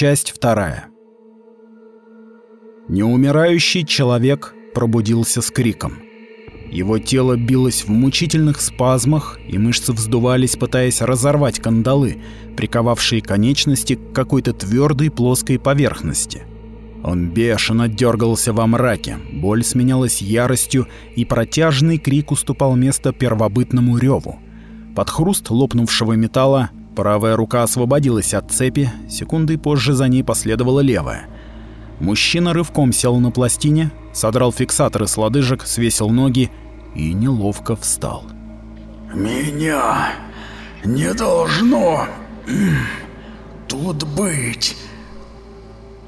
Часть вторая. Неумирающий человек пробудился с криком. Его тело билось в мучительных спазмах, и мышцы вздувались, пытаясь разорвать кандалы, приковавшие конечности к какой-то твердой плоской поверхности. Он бешено дергался во мраке, боль сменялась яростью, и протяжный крик уступал место первобытному реву. Под хруст лопнувшего металла правая рука освободилась от цепи, секунды позже за ней последовала левая. Мужчина рывком сел на пластине, содрал фиксаторы с лодыжек, свесил ноги и неловко встал. «Меня не должно тут быть!»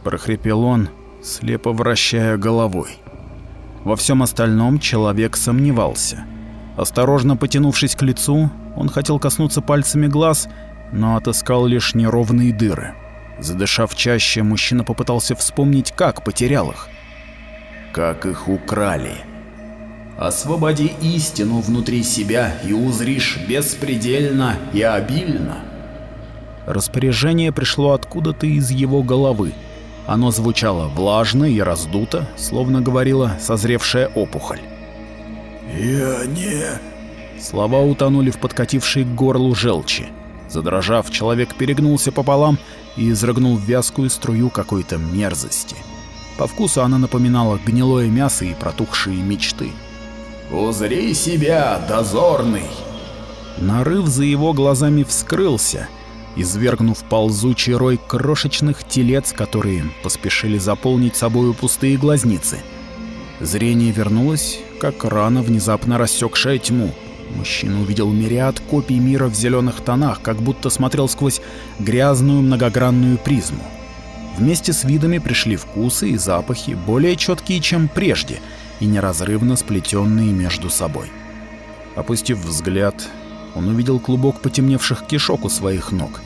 прохрипел он, слепо вращая головой. Во всем остальном человек сомневался. Осторожно потянувшись к лицу, он хотел коснуться пальцами глаз, но отыскал лишь неровные дыры. Задышав чаще, мужчина попытался вспомнить, как потерял их. Как их украли. Освободи истину внутри себя и узришь беспредельно и обильно. Распоряжение пришло откуда-то из его головы. Оно звучало влажно и раздуто, словно говорила созревшая опухоль. «Я не...» Слова утонули в подкатившей к горлу желчи. Задрожав, человек перегнулся пополам и изрыгнул вязкую струю какой-то мерзости. По вкусу она напоминала гнилое мясо и протухшие мечты. «Узри себя, дозорный!» Нарыв за его глазами вскрылся, извергнув ползучий рой крошечных телец, которые поспешили заполнить собою пустые глазницы. Зрение вернулось, как рана, внезапно рассекшая тьму. Мужчина увидел мириад копий мира в зеленых тонах, как будто смотрел сквозь грязную многогранную призму. Вместе с видами пришли вкусы и запахи, более четкие, чем прежде, и неразрывно сплетенные между собой. Опустив взгляд, он увидел клубок потемневших кишок у своих ног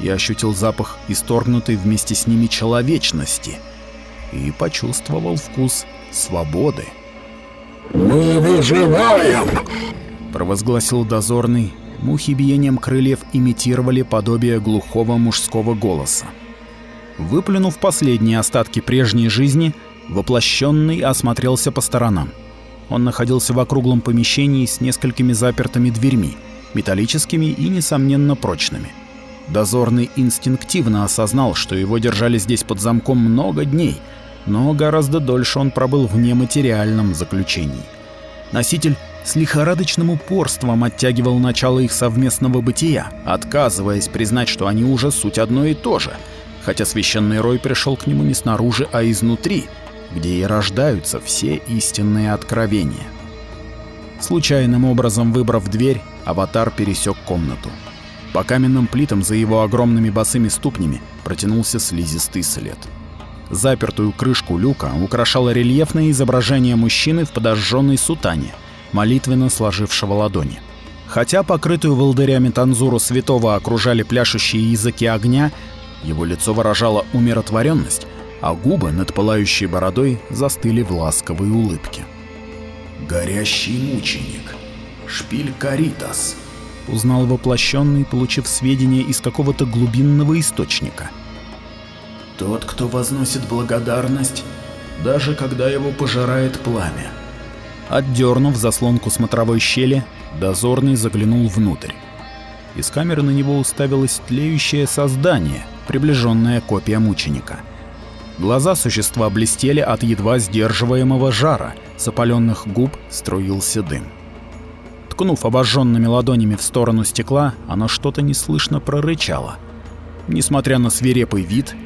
и ощутил запах исторгнутой вместе с ними человечности и почувствовал вкус свободы. «Мы выживаем!» Провозгласил дозорный. Мухи биением крыльев имитировали подобие глухого мужского голоса. Выплюнув последние остатки прежней жизни, воплощенный осмотрелся по сторонам. Он находился в округлом помещении с несколькими запертыми дверьми, металлическими и, несомненно, прочными. Дозорный инстинктивно осознал, что его держали здесь под замком много дней, но гораздо дольше он пробыл в нематериальном заключении. Носитель с лихорадочным упорством оттягивал начало их совместного бытия, отказываясь признать, что они уже суть одно и то же, хотя священный рой пришел к нему не снаружи, а изнутри, где и рождаются все истинные откровения. Случайным образом выбрав дверь, аватар пересек комнату. По каменным плитам за его огромными босыми ступнями протянулся слизистый след. Запертую крышку люка украшало рельефное изображение мужчины в подожженной сутане, молитвенно сложившего ладони. Хотя покрытую волдырями танзуру святого окружали пляшущие языки огня, его лицо выражало умиротворенность, а губы над пылающей бородой застыли в ласковой улыбке. «Горящий мученик. Шпиль Каритас», — узнал воплощенный, получив сведения из какого-то глубинного источника. «Тот, кто возносит благодарность, даже когда его пожирает пламя». Отдернув заслонку смотровой щели, дозорный заглянул внутрь. Из камеры на него уставилось тлеющее создание, приближенная копия мученика. Глаза существа блестели от едва сдерживаемого жара, с опаленных губ струился дым. Ткнув обожженными ладонями в сторону стекла, оно что-то неслышно прорычало. Несмотря на свирепый вид,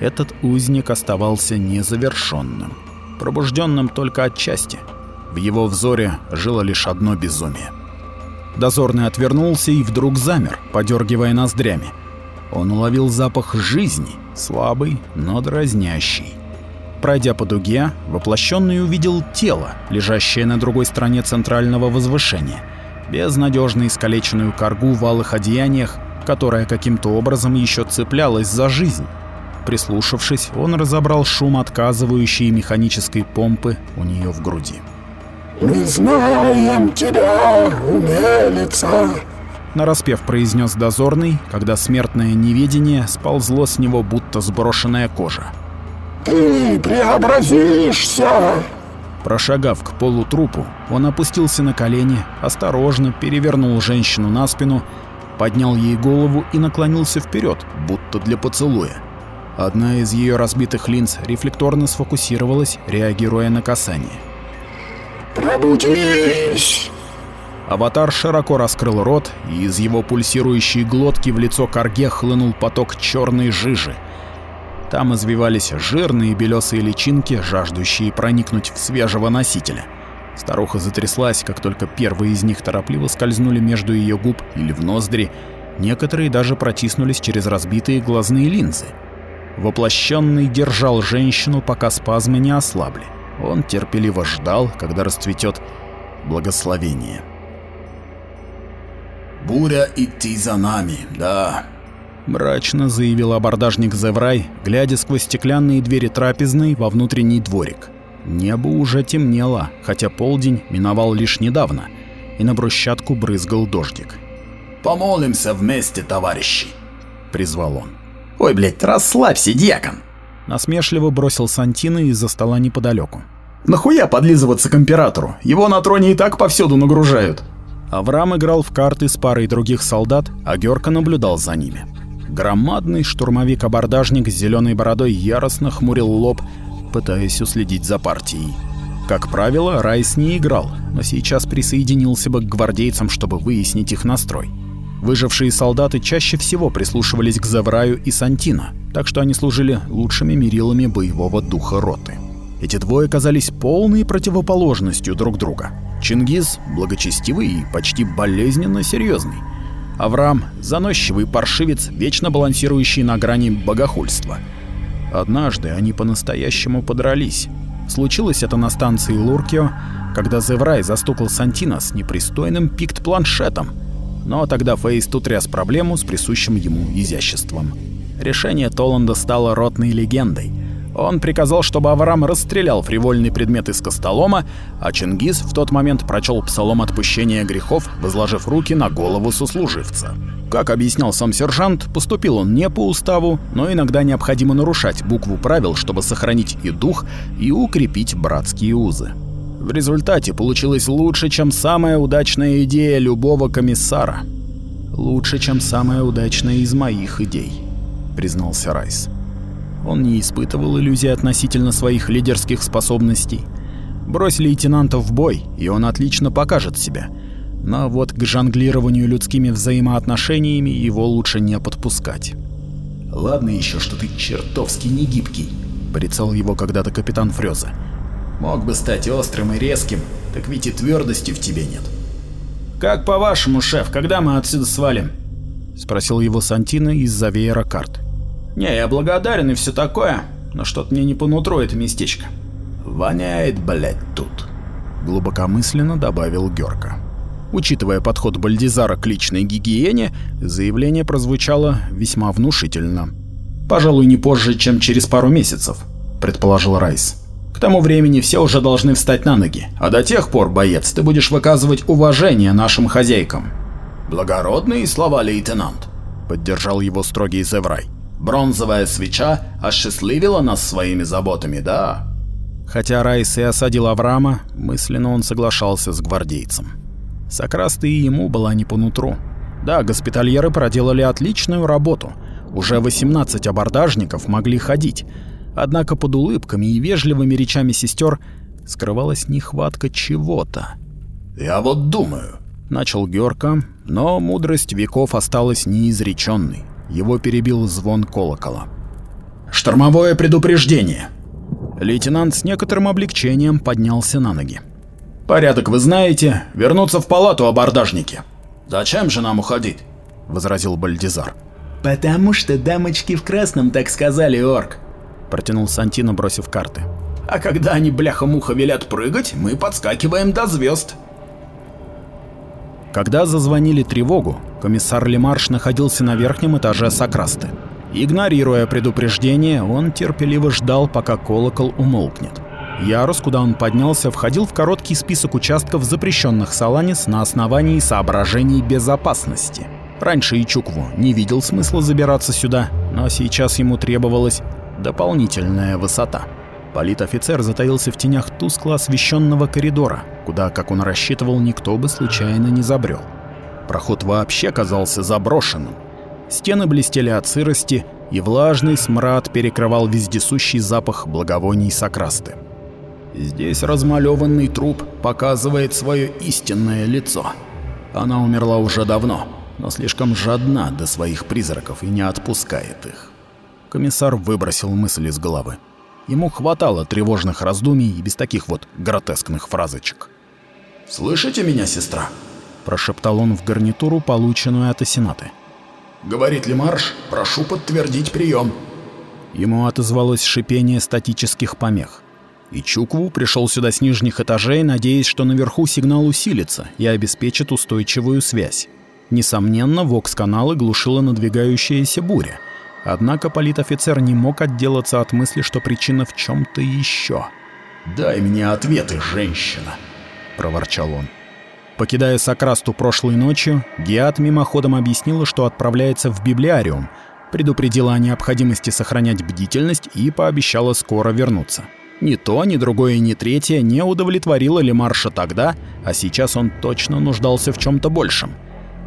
этот узник оставался незавершенным, пробужденным только отчасти — в его взоре жило лишь одно безумие. Дозорный отвернулся и вдруг замер, подергивая ноздрями. Он уловил запах жизни, слабый, но дразнящий. Пройдя по дуге, воплощенный увидел тело, лежащее на другой стороне центрального возвышения, безнадежно искалеченную коргу в алых одеяниях, которая каким-то образом еще цеплялась за жизнь. Прислушавшись, он разобрал шум отказывающей механической помпы у нее в груди. «Мы знаем тебя, умелица!» нараспев произнес дозорный, когда смертное неведение сползло с него будто сброшенная кожа. «Ты преобразишься!» Прошагав к полутрупу, он опустился на колени, осторожно перевернул женщину на спину, поднял ей голову и наклонился вперед, будто для поцелуя. Одна из ее разбитых линз рефлекторно сфокусировалась, реагируя на касание. «Пробудись!» Аватар широко раскрыл рот, и из его пульсирующей глотки в лицо Карге хлынул поток черной жижи. Там извивались жирные белесые личинки, жаждущие проникнуть в свежего носителя. Старуха затряслась, как только первые из них торопливо скользнули между ее губ или в ноздри, некоторые даже протиснулись через разбитые глазные линзы. Воплощенный держал женщину, пока спазмы не ослабли. Он терпеливо ждал, когда расцветет благословение. «Буря идти за нами, да», — мрачно заявил абордажник Зеврай, глядя сквозь стеклянные двери трапезной во внутренний дворик. Небо уже темнело, хотя полдень миновал лишь недавно, и на брусчатку брызгал дождик. «Помолимся вместе, товарищи», — призвал он. «Ой, блядь, расслабься, дьякон!» Насмешливо бросил Сантина из-за стола неподалеку. «Нахуя подлизываться к императору? Его на троне и так повсюду нагружают!» Авраам играл в карты с парой других солдат, а Гёрка наблюдал за ними. Громадный штурмовик-абордажник с зеленой бородой яростно хмурил лоб, пытаясь уследить за партией. Как правило, Райс не играл, но сейчас присоединился бы к гвардейцам, чтобы выяснить их настрой. Выжившие солдаты чаще всего прислушивались к Завраю и Сантина, так что они служили лучшими мерилами боевого духа роты. Эти двое казались полной противоположностью друг друга. Чингис – благочестивый и почти болезненно серьезный. Авраам – заносчивый паршивец, вечно балансирующий на грани богохульства. Однажды они по-настоящему подрались. Случилось это на станции Луркио, когда Зеврай застукал Сантина с непристойным пикт-планшетом. Но тогда Фейс утряс проблему с присущим ему изяществом. Решение Толанда стало ротной легендой – он приказал, чтобы Авраам расстрелял фривольный предмет из костолома, а Чингис в тот момент прочел псалом отпущения грехов, возложив руки на голову сослуживца. Как объяснял сам сержант, поступил он не по уставу, но иногда необходимо нарушать букву правил, чтобы сохранить и дух, и укрепить братские узы. В результате получилось лучше, чем самая удачная идея любого комиссара. «Лучше, чем самая удачная из моих идей», — признался Райс. Он не испытывал иллюзий относительно своих лидерских способностей. Брось лейтенанта в бой, и он отлично покажет себя. Но вот к жонглированию людскими взаимоотношениями его лучше не подпускать. «Ладно еще, что ты чертовски негибкий», — порицал его когда-то капитан Фрёза. «Мог бы стать острым и резким, так ведь и твердости в тебе нет». «Как по-вашему, шеф, когда мы отсюда свалим?» — спросил его Сантина из-за веера карт. Не, я благодарен и все такое, но что-то мне не по нутру это местечко. Воняет, блядь, тут. Глубокомысленно добавил Гёрка. Учитывая подход Бальдизара к личной гигиене, заявление прозвучало весьма внушительно. «Пожалуй, не позже, чем через пару месяцев», — предположил Райс. «К тому времени все уже должны встать на ноги, а до тех пор, боец, ты будешь выказывать уважение нашим хозяйкам». «Благородные слова, лейтенант», — поддержал его строгий Зеврай. Бронзовая свеча осчастливила нас своими заботами, да? Хотя Райс и осадил Авраама, мысленно он соглашался с гвардейцем. Сокраста и ему была не по нутру. Да, госпитальеры проделали отличную работу. Уже 18 абордажников могли ходить. Однако под улыбками и вежливыми речами сестер скрывалась нехватка чего-то. «Я вот думаю», — начал Георка, но мудрость веков осталась неизреченной. Его перебил звон колокола. «Штормовое предупреждение!» Лейтенант с некоторым облегчением поднялся на ноги. «Порядок вы знаете. Вернуться в палату, абордажники!» «Зачем же нам уходить?» — возразил Бальдизар. «Потому что дамочки в красном так сказали, орк!» — протянул Сантино, бросив карты. «А когда они бляха-муха велят прыгать, мы подскакиваем до звезд. Когда зазвонили тревогу, комиссар Лемарш находился на верхнем этаже Сокрасты. Игнорируя предупреждение, он терпеливо ждал, пока колокол умолкнет. Ярус, куда он поднялся, входил в короткий список участков, запрещенных Саланис на основании соображений безопасности. Раньше Ичукву не видел смысла забираться сюда, но сейчас ему требовалась дополнительная высота. Политофицер затаился в тенях тускло освещенного коридора, куда, как он рассчитывал, никто бы случайно не забрел. Проход вообще казался заброшенным. Стены блестели от сырости, и влажный смрад перекрывал вездесущий запах благовоний сокрасты. Здесь размалеванный труп показывает свое истинное лицо. Она умерла уже давно, но слишком жадна до своих призраков и не отпускает их. Комиссар выбросил мысль из головы. Ему хватало тревожных раздумий и без таких вот гротескных фразочек. «Слышите меня, сестра?» – прошептал он в гарнитуру, полученную от Асенаты. «Говорит ли марш? Прошу подтвердить прием. Ему отозвалось шипение статических помех. И Чукву пришел сюда с нижних этажей, надеясь, что наверху сигнал усилится и обеспечит устойчивую связь. Несомненно, вокс-каналы глушила надвигающаяся буря. Однако политофицер не мог отделаться от мысли, что причина в чем-то еще. «Дай мне ответы, женщина!» – проворчал он. Покидая Сокрасту прошлой ночью, Гиат мимоходом объяснила, что отправляется в библиариум, предупредила о необходимости сохранять бдительность и пообещала скоро вернуться. Ни то, ни другое, ни третье не удовлетворило Лемарша тогда, а сейчас он точно нуждался в чем-то большем.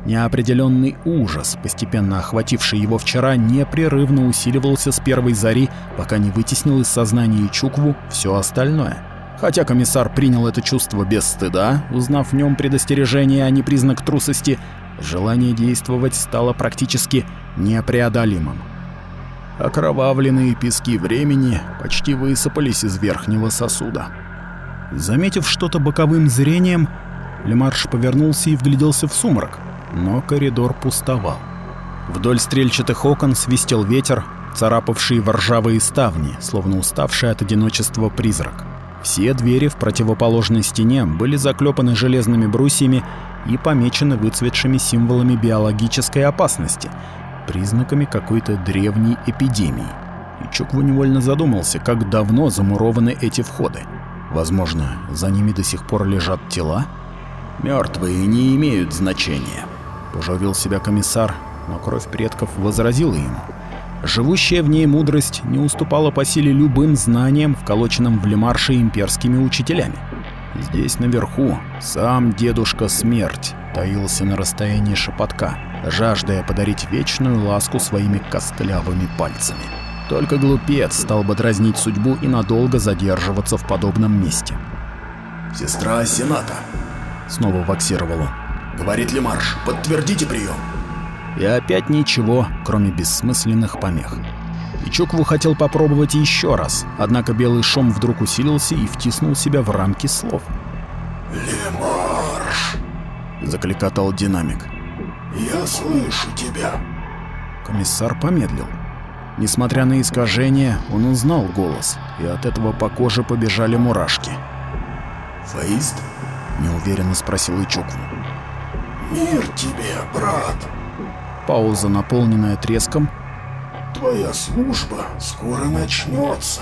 Неопределенный ужас, постепенно охвативший его вчера, непрерывно усиливался с первой зари, пока не вытеснил из сознания Чукву все остальное. Хотя комиссар принял это чувство без стыда, узнав в нем предостережение, а не признак трусости, желание действовать стало практически непреодолимым. Окровавленные пески времени почти высыпались из верхнего сосуда. Заметив что-то боковым зрением, Лемарш повернулся и вгляделся в сумрак, но коридор пустовал. Вдоль стрельчатых окон свистел ветер, царапавший в ржавые ставни, словно уставший от одиночества призрак. Все двери в противоположной стене были заклепаны железными брусьями и помечены выцветшими символами биологической опасности, признаками какой-то древней эпидемии. И Чукву невольно задумался, как давно замурованы эти входы. Возможно, за ними до сих пор лежат тела? Мертвые не имеют значения, пожурил себя комиссар, но кровь предков возразила ему. Живущая в ней мудрость не уступала по силе любым знаниям, вколоченным в Лемарше имперскими учителями. Здесь наверху сам дедушка смерть таился на расстоянии шепотка, жаждая подарить вечную ласку своими костлявыми пальцами. Только глупец стал бы дразнить судьбу и надолго задерживаться в подобном месте. «Сестра Сената!» — снова ваксировал он. «Говорит ли марш? Подтвердите прием!» И опять ничего, кроме бессмысленных помех. И Чукву хотел попробовать еще раз, однако белый шум вдруг усилился и втиснул себя в рамки слов. «Лемарш!» — закликотал динамик. «Я слышу тебя!» Комиссар помедлил. Несмотря на искажение, он узнал голос, и от этого по коже побежали мурашки. «Фейст?» — неуверенно спросил Ичукву. «Мир тебе, брат!» Пауза, наполненная треском. «Твоя служба скоро начнется.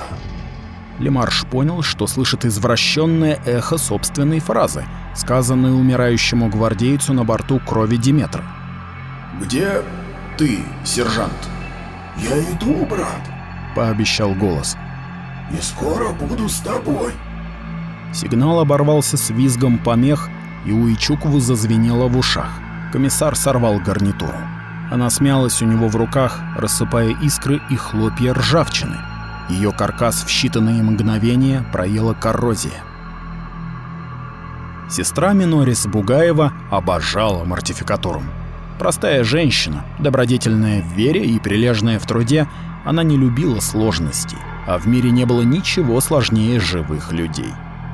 Лемарш понял, что слышит извращенное эхо собственной фразы, сказанной умирающему гвардейцу на борту крови Диметра. «Где ты, сержант?» «Я иду, брат», — пообещал голос. «И скоро буду с тобой». Сигнал оборвался с визгом помех, и у Ичукву зазвенело в ушах. Комиссар сорвал гарнитуру. Она смялась у него в руках, рассыпая искры и хлопья ржавчины. Ее каркас в считанные мгновения проела коррозия. Сестра Минорис Бугаева обожала мортификатурум. Простая женщина, добродетельная в вере и прилежная в труде, она не любила сложностей, а в мире не было ничего сложнее живых людей.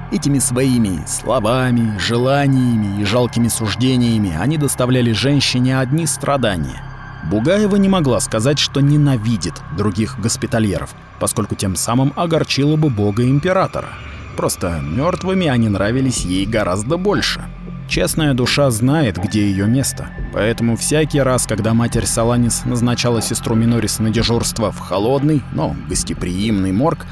Этими своими словами, желаниями и жалкими суждениями они доставляли женщине одни страдания. Бугаева не могла сказать, что ненавидит других госпитальеров, поскольку тем самым огорчила бы бога императора. Просто мертвыми они нравились ей гораздо больше. Честная душа знает, где ее место, поэтому всякий раз, когда матерь Саланис назначала сестру Минорис на дежурство в холодный, но гостеприимный морг,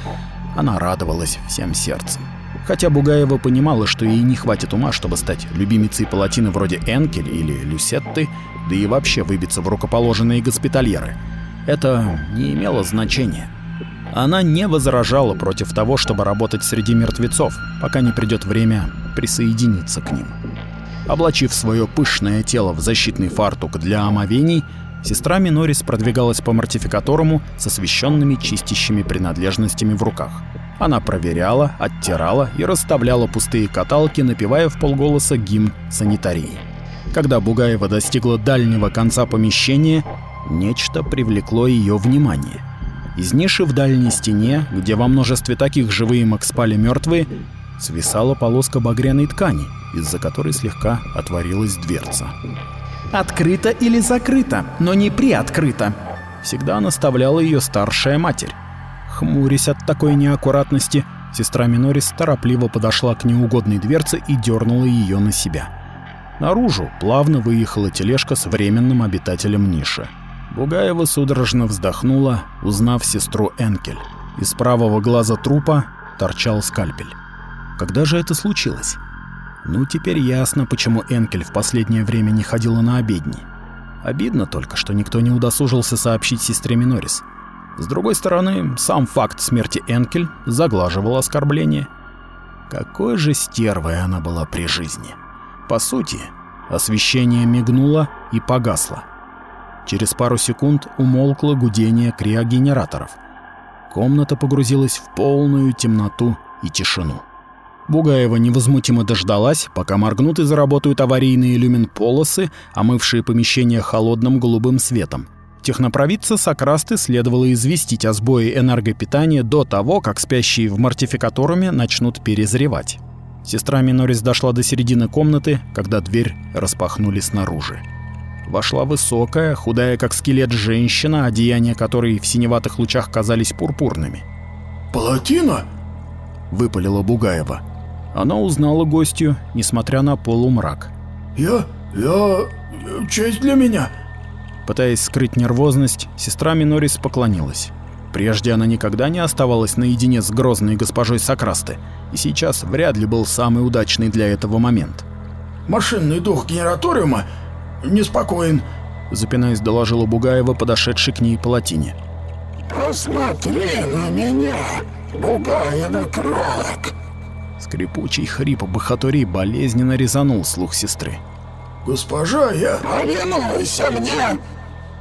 она радовалась всем сердцем. Хотя Бугаева понимала, что ей не хватит ума, чтобы стать любимицей палатины вроде Энкель или Люсетты, да и вообще выбиться в рукоположенные госпитальеры. Это не имело значения. Она не возражала против того, чтобы работать среди мертвецов, пока не придет время присоединиться к ним. Облачив свое пышное тело в защитный фартук для омовений, сестра Минорис продвигалась по мортификаторуму с освещенными чистящими принадлежностями в руках. Она проверяла, оттирала и расставляла пустые каталки, напевая в полголоса гимн санитарии. Когда Бугаева достигла дальнего конца помещения, нечто привлекло ее внимание. Из ниши в дальней стене, где во множестве таких же выемок спали мертвые, свисала полоска багряной ткани, из-за которой слегка отворилась дверца. «Открыто или закрыто, но не приоткрыто», всегда наставляла ее старшая матерь. Хмурясь от такой неаккуратности, сестра Минорис торопливо подошла к неугодной дверце и дернула ее на себя. Наружу плавно выехала тележка с временным обитателем ниши. Бугаева судорожно вздохнула, узнав сестру Энкель. Из правого глаза трупа торчал скальпель. Когда же это случилось? Ну, теперь ясно, почему Энкель в последнее время не ходила на обедни. Обидно только, что никто не удосужился сообщить сестре Минорис. С другой стороны, сам факт смерти Энкель заглаживал оскорбление. Какой же стервой она была при жизни. По сути, освещение мигнуло и погасло. Через пару секунд умолкло гудение криогенераторов. Комната погрузилась в полную темноту и тишину. Бугаева невозмутимо дождалась, пока моргнут и заработают аварийные люмин-полосы, омывшие помещение холодным голубым светом. Технопровидца Сокрасты следовало известить о сбое энергопитания до того, как спящие в мортификаторуме начнут перезревать. Сестра Минорис дошла до середины комнаты, когда дверь распахнули снаружи. Вошла высокая, худая как скелет женщина, одеяния которой в синеватых лучах казались пурпурными. «Палатина?» — выпалила Бугаева. Она узнала гостью, несмотря на полумрак. «Я... я... честь для меня...» Пытаясь скрыть нервозность, сестра Минорис поклонилась. Прежде она никогда не оставалась наедине с грозной госпожой Сокрасты, и сейчас вряд ли был самый удачный для этого момент. «Машинный дух генераториума неспокоен», — запинаясь, доложила Бугаева, подошедший к ней палатине. «Посмотри на меня, Бугаева кролик!» Скрипучий хрип Бахатури болезненно резанул слух сестры. «Госпожа, я...» «Повинуйся мне!»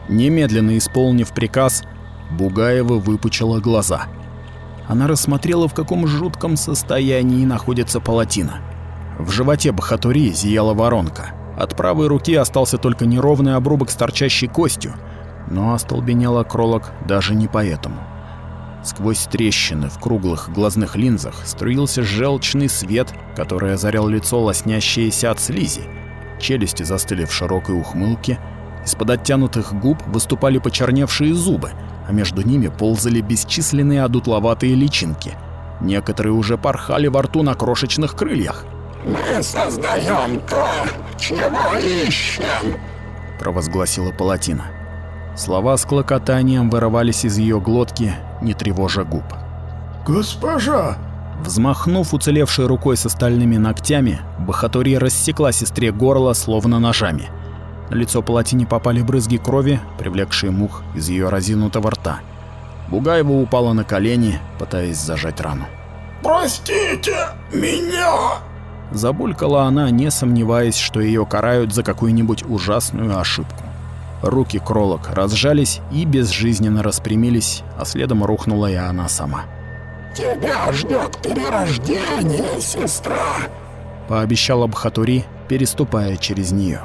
Немедленно исполнив приказ, Бугаева выпучила глаза. Она рассмотрела, в каком жутком состоянии находится палатина. В животе Бахатури зияла воронка. От правой руки остался только неровный обрубок с торчащей костью, но остолбенел окролок даже не поэтому. Сквозь трещины в круглых глазных линзах струился желчный свет, который озарял лицо, лоснящееся от слизи. Челюсти застыли в широкой ухмылке, из-под оттянутых губ выступали почерневшие зубы, а между ними ползали бесчисленные одутловатые личинки. Некоторые уже порхали во рту на крошечных крыльях. «Мы создаем то, чего ищем», — провозгласила Палатина. Слова с клокотанием вырывались из ее глотки, не тревожа губ. «Госпожа!» Взмахнув уцелевшей рукой с остальными ногтями, Бахатури рассекла сестре горло словно ножами. На лицо Палатине попали брызги крови, привлекшие мух из ее разинутого рта. Бугаева упала на колени, пытаясь зажать рану. «Простите меня!» Забулькала она, не сомневаясь, что ее карают за какую-нибудь ужасную ошибку. Руки кролок разжались и безжизненно распрямились, а следом рухнула и она сама. «Тебя ждет перерождение, сестра!» — пообещала Бхатури, переступая через нее.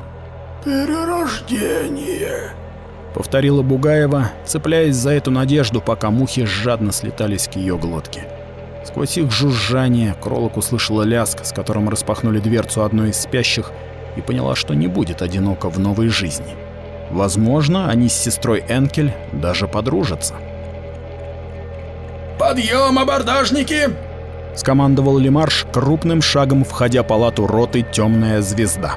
«Перерождение!» — повторила Бугаева, цепляясь за эту надежду, пока мухи жадно слетались к ее глотке. Сквозь их жужжание кролок услышала лязг, с которым распахнули дверцу одной из спящих, и поняла, что не будет одиноко в новой жизни. Возможно, они с сестрой Энкель даже подружатся. «Подъем, абордажники!» — скомандовал Лемарш крупным шагом, входя в палату роты «Темная звезда».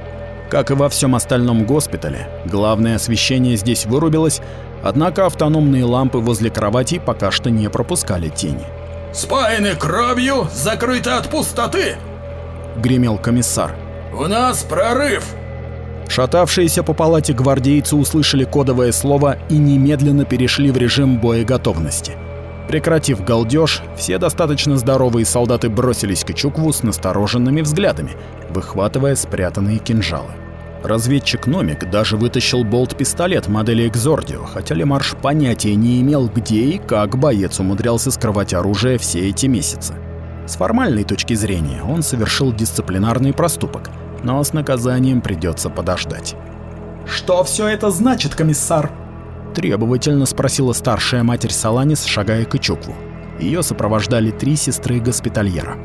Как и во всем остальном госпитале, главное освещение здесь вырубилось, однако автономные лампы возле кровати пока что не пропускали тени. Спаяны кровью, закрыты от пустоты!» — гремел комиссар. «У нас прорыв!» Шатавшиеся по палате гвардейцы услышали кодовое слово и немедленно перешли в режим боеготовности. Прекратив галдеж, все достаточно здоровые солдаты бросились к Чукву с настороженными взглядами, выхватывая спрятанные кинжалы. Разведчик Номик даже вытащил болт-пистолет модели Экзордио, хотя Лемарш понятия не имел, где и как боец умудрялся скрывать оружие все эти месяцы. С формальной точки зрения он совершил дисциплинарный проступок, но с наказанием придется подождать. «Что все это значит, комиссар?» Требовательно спросила старшая матерь Саланис, шагая к Ичукву. Ее сопровождали три сестры госпитальера.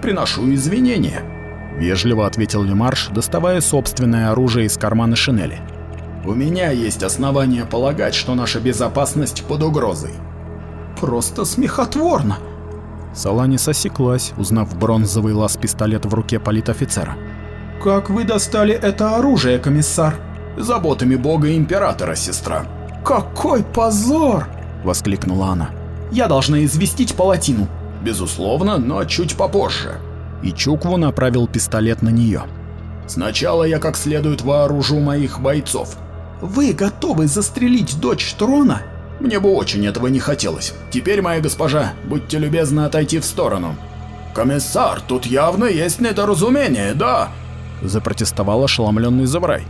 «Приношу извинения», — вежливо ответил Лемарш, доставая собственное оружие из кармана шинели. «У меня есть основания полагать, что наша безопасность под угрозой». «Просто смехотворно!» Саланис осеклась, узнав бронзовый лаз-пистолет в руке политофицера. «Как вы достали это оружие, комиссар?» «Заботами бога императора, сестра», «Какой позор!» — воскликнула она. «Я должна известить палатину». «Безусловно, но чуть попозже». И Чукву направил пистолет на нее. «Сначала я как следует вооружу моих бойцов». «Вы готовы застрелить дочь трона?» «Мне бы очень этого не хотелось. Теперь, моя госпожа, будьте любезны отойти в сторону». «Комиссар, тут явно есть недоразумение, да?» Запротестовал ошеломленный Заврай.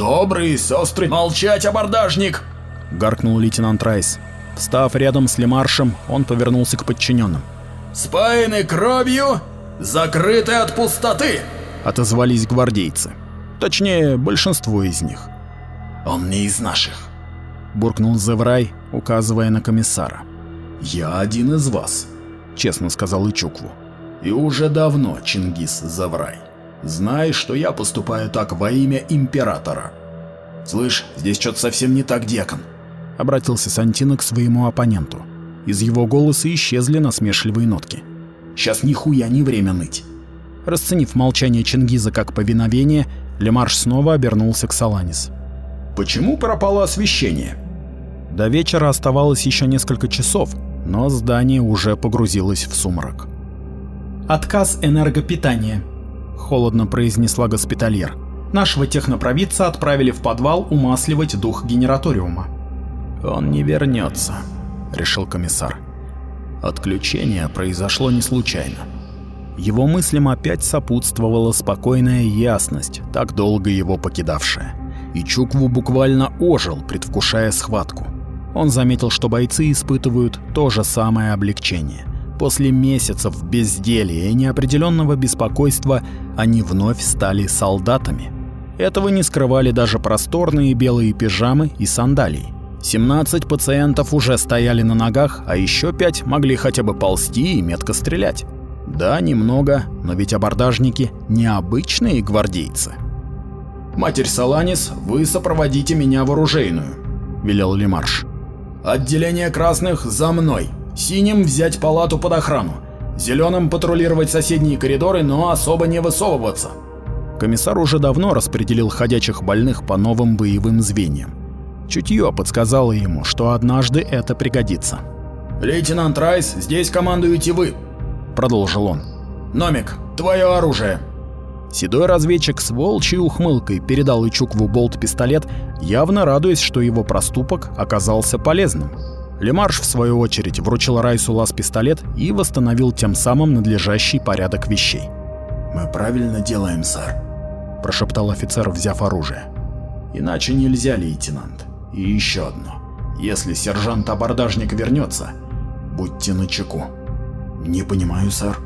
«Добрые сестры, молчать, абордажник!» — гаркнул лейтенант Райс. Встав рядом с Лемаршем, он повернулся к подчиненным. «Спаяны кровью, закрыты от пустоты!» — отозвались гвардейцы. Точнее, большинство из них. «Он не из наших», — буркнул Зеврай, указывая на комиссара. «Я один из вас», — честно сказал Ичукву. «И уже давно, Чингис Заврай. Знай, что я поступаю так во имя императора. Слышь, здесь что-то совсем не так, декан. Обратился Сантино к своему оппоненту. Из его голоса исчезли насмешливые нотки. Сейчас нихуя не время ныть. Расценив молчание Чингиза как повиновение, Лемарш снова обернулся к Саланис. «Почему пропало освещение?» До вечера оставалось еще несколько часов, но здание уже погрузилось в сумрак. «Отказ энергопитания», холодно произнесла госпитальер. Нашего технопровидца отправили в подвал умасливать дух генераториума. Он не вернется, решил комиссар. Отключение произошло не случайно. Его мыслям опять сопутствовала спокойная ясность, так долго его покидавшая. И Чукву буквально ожил, предвкушая схватку. Он заметил, что бойцы испытывают то же самое облегчение. После месяцев безделья и неопределенного беспокойства они вновь стали солдатами. Этого не скрывали даже просторные белые пижамы и сандалии. 17 пациентов уже стояли на ногах, а еще 5 могли хотя бы ползти и метко стрелять. Да, немного, но ведь абордажники необычные гвардейцы. «Матерь Саланис, вы сопроводите меня в оружейную», — велел Лемарш. «Отделение красных за мной!» Синим взять палату под охрану. Зеленым патрулировать соседние коридоры, но особо не высовываться. Комиссар уже давно распределил ходячих больных по новым боевым звеньям. Чутье подсказало ему, что однажды это пригодится. «Лейтенант Райс, здесь командуете вы», — продолжил он. «Номик, твое оружие». Седой разведчик с волчьей ухмылкой передал Ичукву болт-пистолет, явно радуясь, что его проступок оказался полезным. Лемарш, в свою очередь, вручил Райсу лаз-пистолет и восстановил тем самым надлежащий порядок вещей. «Мы правильно делаем, сэр», – прошептал офицер, взяв оружие. «Иначе нельзя, лейтенант. И еще одно. Если сержант-абордажник вернется, будьте начеку». «Не понимаю, сэр».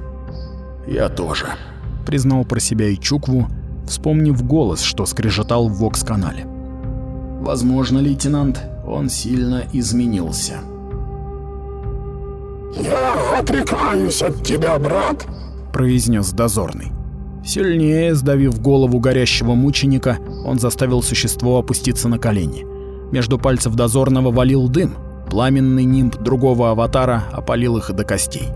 «Я тоже», – признал про себя и Чукву, вспомнив голос, что скрежетал в Вокс-канале. «Возможно, лейтенант, он сильно изменился. «Я отрекаюсь от тебя, брат», — произнес дозорный. Сильнее сдавив голову горящего мученика, он заставил существо опуститься на колени. Между пальцев дозорного валил дым. Пламенный нимб другого аватара опалил их до костей.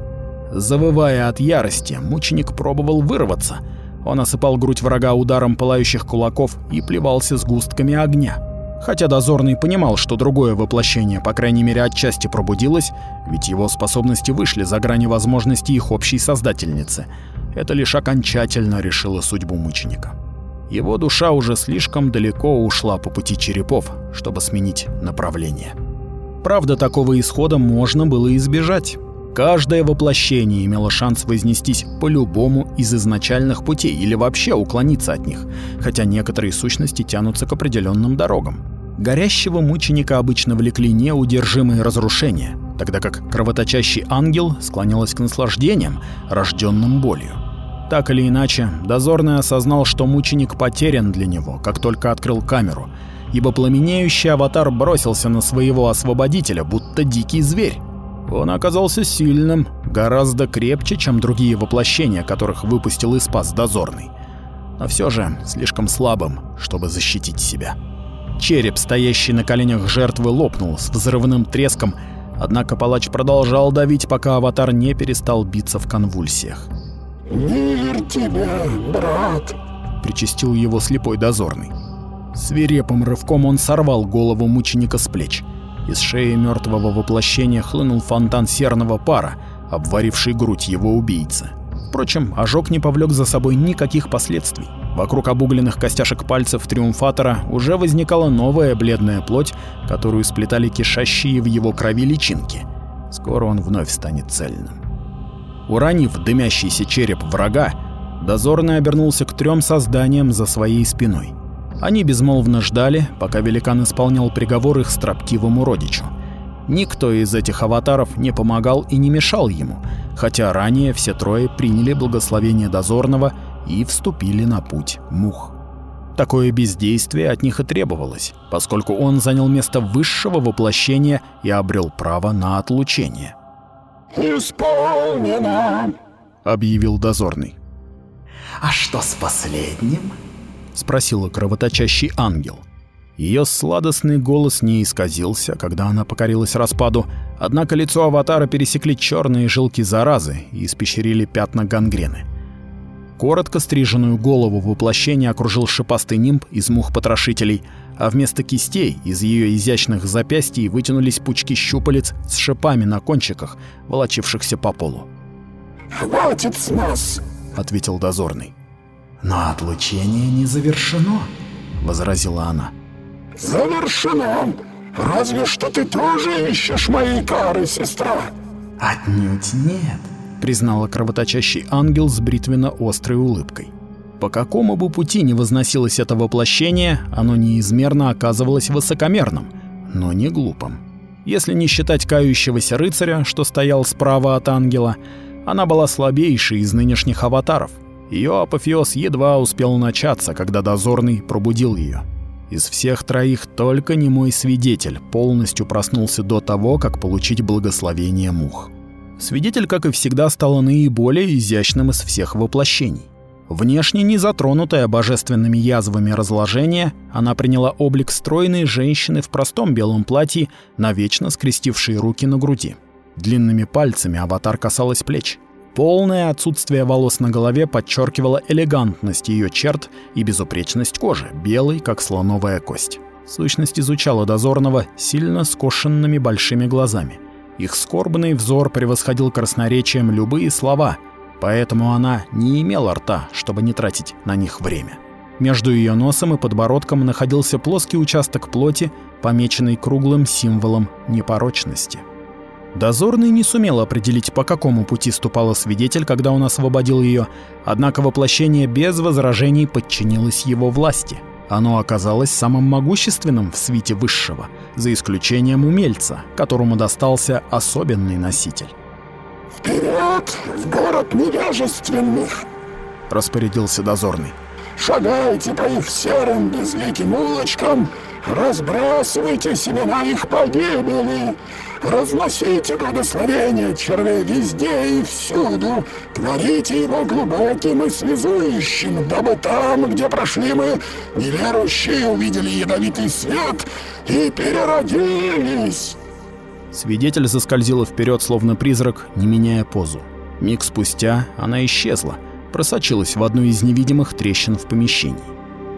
Завывая от ярости, мученик пробовал вырваться. Он осыпал грудь врага ударом пылающих кулаков и плевался с густками огня. Хотя дозорный понимал, что другое воплощение, по крайней мере, отчасти пробудилось, ведь его способности вышли за грани возможностей их общей создательницы. Это лишь окончательно решило судьбу мученика. Его душа уже слишком далеко ушла по пути черепов, чтобы сменить направление. Правда, такого исхода можно было избежать. Каждое воплощение имело шанс вознестись по любому из изначальных путей или вообще уклониться от них, хотя некоторые сущности тянутся к определенным дорогам. Горящего мученика обычно влекли неудержимые разрушения, тогда как кровоточащий ангел склонялась к наслаждениям, рожденным болью. Так или иначе, дозорный осознал, что мученик потерян для него, как только открыл камеру, ибо пламенеющий аватар бросился на своего освободителя, будто дикий зверь. Он оказался сильным, гораздо крепче, чем другие воплощения, которых выпустил и спас дозорный. Но все же слишком слабым, чтобы защитить себя. Череп, стоящий на коленях жертвы, лопнул с взрывным треском, однако палач продолжал давить, пока аватар не перестал биться в конвульсиях. «Мир тебе, брат!» — причастил его слепой дозорный. Свирепым рывком он сорвал голову мученика с плеч — из шеи мертвого воплощения хлынул фонтан серного пара, обваривший грудь его убийцы. Впрочем, ожог не повлек за собой никаких последствий. Вокруг обугленных костяшек пальцев триумфатора уже возникала новая бледная плоть, которую сплетали кишащие в его крови личинки. Скоро он вновь станет цельным. Уронив дымящийся череп врага, дозорный обернулся к трем созданиям за своей спиной. Они безмолвно ждали, пока великан исполнял приговор их строптивому родичу. Никто из этих аватаров не помогал и не мешал ему, хотя ранее все трое приняли благословение дозорного и вступили на путь мух. Такое бездействие от них и требовалось, поскольку он занял место высшего воплощения и обрел право на отлучение. «Исполнено!» — объявил дозорный. «А что с последним?» Спросила кровоточащий ангел. Ее сладостный голос не исказился, когда она покорилась распаду, однако лицо аватара пересекли черные жилки заразы и испещрили пятна гангрены. Коротко стриженную голову воплощения окружил шипастый нимб из мух-потрошителей, а вместо кистей из ее изящных запястий вытянулись пучки щупалец с шипами на кончиках, волочившихся по полу. «Хватит с нас!» — ответил дозорный. «Но отлучение не завершено», — возразила она. «Завершено! Разве что ты тоже ищешь моей кары, сестра?» «Отнюдь нет», — признала кровоточащий ангел с бритвенно-острой улыбкой. По какому бы пути ни возносилось это воплощение, оно неизмерно оказывалось высокомерным, но не глупым. Если не считать кающегося рыцаря, что стоял справа от ангела, она была слабейшей из нынешних аватаров — ее апофеоз едва успел начаться, когда дозорный пробудил ее. Из всех троих только не мой свидетель полностью проснулся до того, как получить благословение мух. Свидетель, как и всегда, стала наиболее изящным из всех воплощений. Внешне не затронутая божественными язвами разложения, она приняла облик стройной женщины в простом белом платье, навечно скрестившей руки на груди. Длинными пальцами аватар касалась плеч. Полное отсутствие волос на голове подчеркивало элегантность ее черт и безупречность кожи, белой, как слоновая кость. Сущность изучала дозорного сильно скошенными большими глазами. Их скорбный взор превосходил красноречием любые слова, поэтому она не имела рта, чтобы не тратить на них время. Между ее носом и подбородком находился плоский участок плоти, помеченный круглым символом непорочности. Дозорный не сумел определить, по какому пути ступала свидетель, когда он освободил ее, однако воплощение без возражений подчинилось его власти. Оно оказалось самым могущественным в свите высшего, за исключением умельца, которому достался особенный носитель. «Вперед, в город невежественных!» — распорядился дозорный. «Шагайте по их серым безликим улочкам, разбрасывайте семена их погибели!» Разносите благословение червей везде и всюду, творите его глубоким и связующим, дабы там, где прошли мы, неверующие увидели ядовитый свет и переродились. Свидетель заскользила вперед, словно призрак, не меняя позу. Миг спустя она исчезла, просочилась в одну из невидимых трещин в помещении.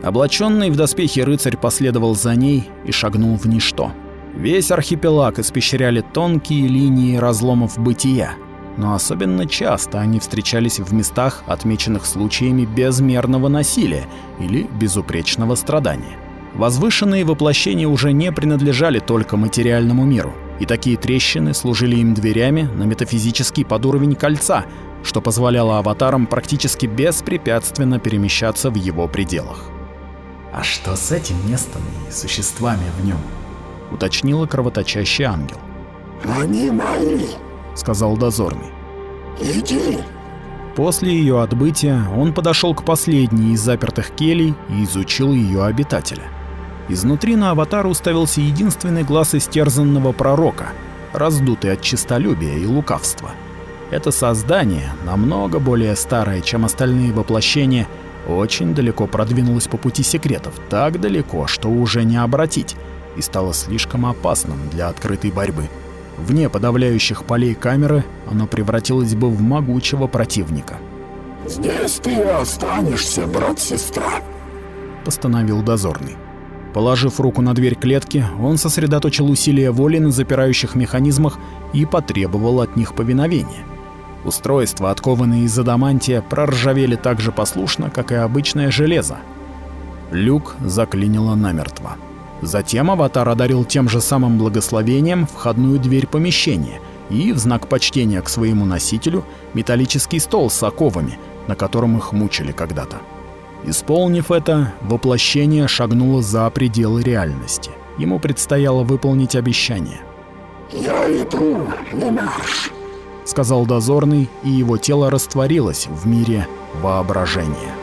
Облаченный в доспехи рыцарь последовал за ней и шагнул в ничто. Весь архипелаг испещряли тонкие линии разломов бытия, но особенно часто они встречались в местах, отмеченных случаями безмерного насилия или безупречного страдания. Возвышенные воплощения уже не принадлежали только материальному миру, и такие трещины служили им дверями на метафизический подуровень кольца, что позволяло аватарам практически беспрепятственно перемещаться в его пределах. «А что с этим местом и существами в нем?» — уточнила кровоточащий ангел. «Они мои», — сказал дозорный. «Иди». После ее отбытия он подошел к последней из запертых келей и изучил ее обитателя. Изнутри на аватара уставился единственный глаз истерзанного пророка, раздутый от честолюбия и лукавства. Это создание, намного более старое, чем остальные воплощения, очень далеко продвинулось по пути секретов, так далеко, что уже не обратить, и стало слишком опасным для открытой борьбы. Вне подавляющих полей камеры оно превратилось бы в могучего противника. «Здесь ты останешься, брат-сестра», — постановил дозорный. Положив руку на дверь клетки, он сосредоточил усилия воли на запирающих механизмах и потребовал от них повиновения. Устройства, откованные из адамантия, проржавели так же послушно, как и обычное железо. Люк заклинило намертво. Затем аватар одарил тем же самым благословением входную дверь помещения и, в знак почтения к своему носителю, металлический стол с оковами, на котором их мучили когда-то. Исполнив это, воплощение шагнуло за пределы реальности. Ему предстояло выполнить обещание. «Я иду, Лемаш», — сказал дозорный, и его тело растворилось в мире воображения.